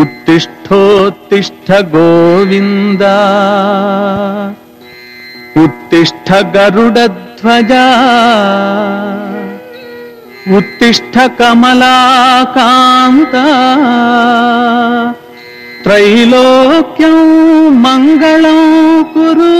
उत्तिष्ठोत्तिष्ठ गोविन्द उत्तिष्ठ गरुडध्वजा उत्तिष्ठ कमलाकान्ता त्रैलोक्यं मङ्गलं कुरु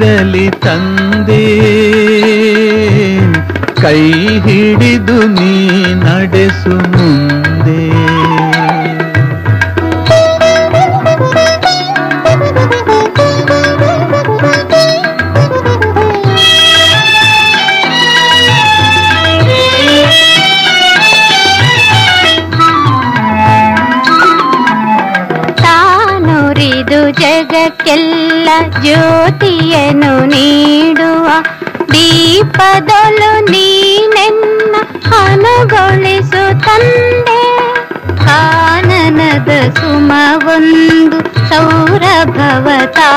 ನಮಗಿರಲಿ ತಂದೆ ಕೈ ಹಿಡಿದು ನೀ ನಡೆಸು. ಜಗಕ್ಕೆಲ್ಲ ಜ್ಯೋತಿಯನ್ನು ನೀಡುವ ದೀಪದೊಲು ನೀನೆನ್ನ ಅನುಗೊಳಿಸು ತಂದೆ. ಕಾನನದ ಸುಮವೊಂದು ಸೌರಭವತಾ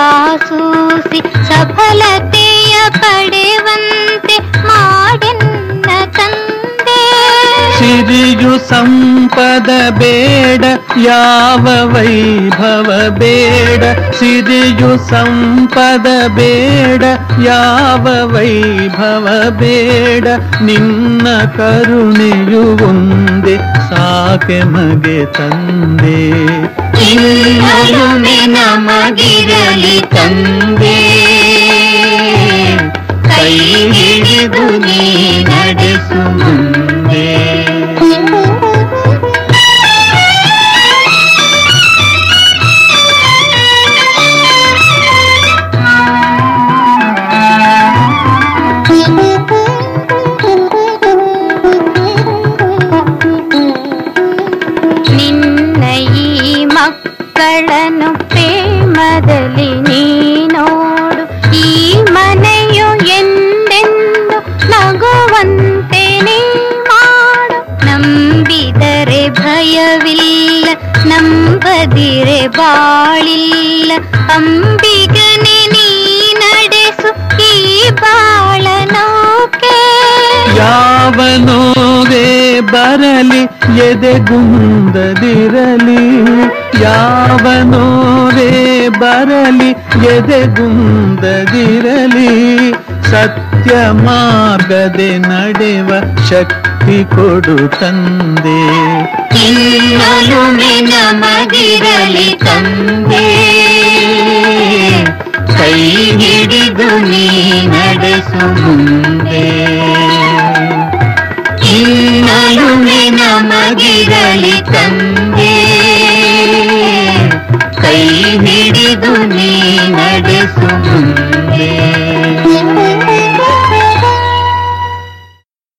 ಸೂಸಿ ಸಫಲತೆಯ ಸಿರಿಯು ಸಂಪದ ಬೇಡ, ಯಾವ ವೈಭವ ಬೇಡ. ಸಿರಿಯು ಸಂಪದ ಬೇಡ, ಯಾವ ವೈಭವ ಬೇಡ. ನಿನ್ನ ಕರುಣೆಯು ಒಂದೇ, ಸಾಕೆ ಮಗೆ ತಂದೆ. ನಮಗಿರಲಿ ತಂದೆ. ಕೈ ಹಿಡಿದು ನೀ ನಡೆಸು ಮಕ್ಕಳನ್ನು ಪ್ರೇಮದಲ್ಲಿ ನೀ ನೋಡು ಈ ಮನೆಯು ಎಂದೆಂದು ನಗುವಂತೆ ನೀ ಮಾಡು ನಂಬಿದರೆ ಭಯವಿಲ್ಲ ನಂಬದಿರೆ ಬಾಳಿಲ್ಲ ಅಂಬಿಗನೆ ಎದೆಗುಂದದಿರಲಿ ಯಾವ ನೋವೇ ಬರಲಿ, ಎದೆಗುಂದದಿರಲಿ ಸತ್ಯ ಮಾರ್ಗದೆ ನಡೆವ ಶಕ್ತಿ ಕೊಡು ತಂದೆ. ನಮಗಿರಲಿ ತಂದೆ. ಕೈ ಹಿಡಿದು ನೀ ನಡೆಸು ನಮಗಿರಲಿ ತಂದೆ ಕೈ ಹಿಡಿದು ನೀ ನಡೆಸು ಮುಂದೆ